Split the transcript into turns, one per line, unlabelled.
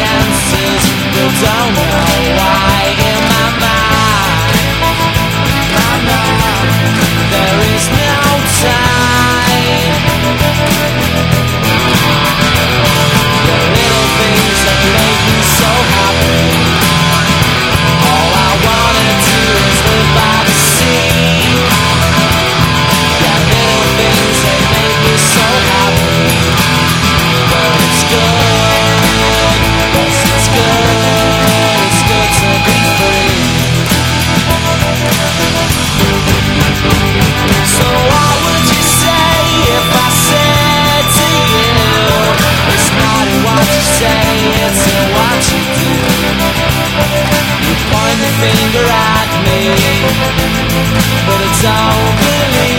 answers, they'll tell. but it's all believe.